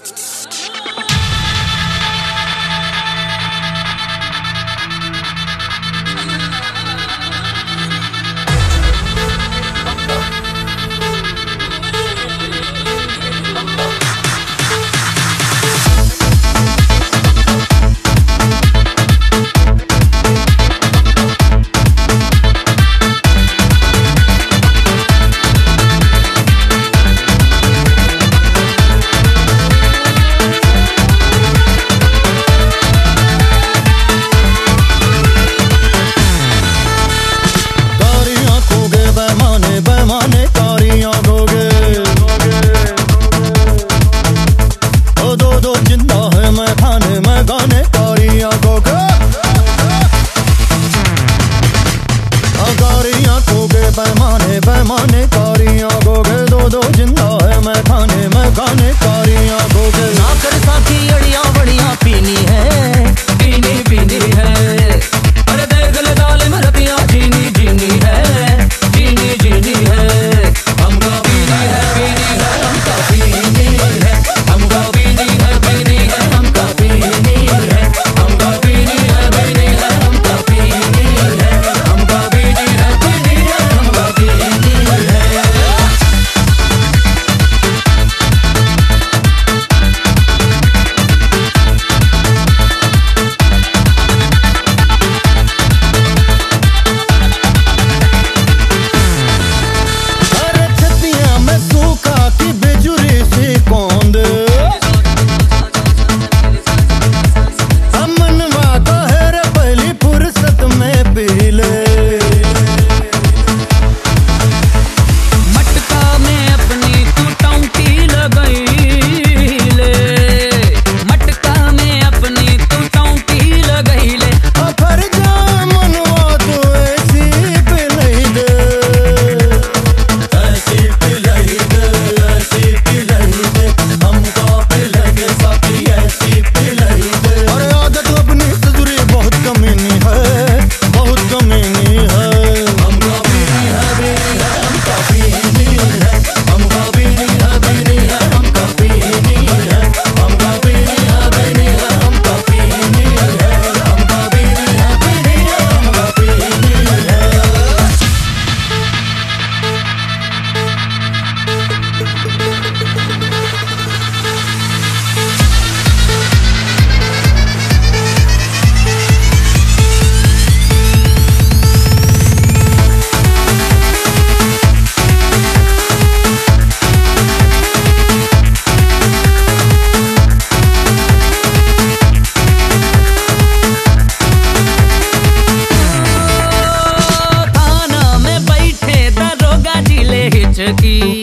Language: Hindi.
Yeah. मैं खाने मैं खाने कारियाँ भोजन ना कर साथी की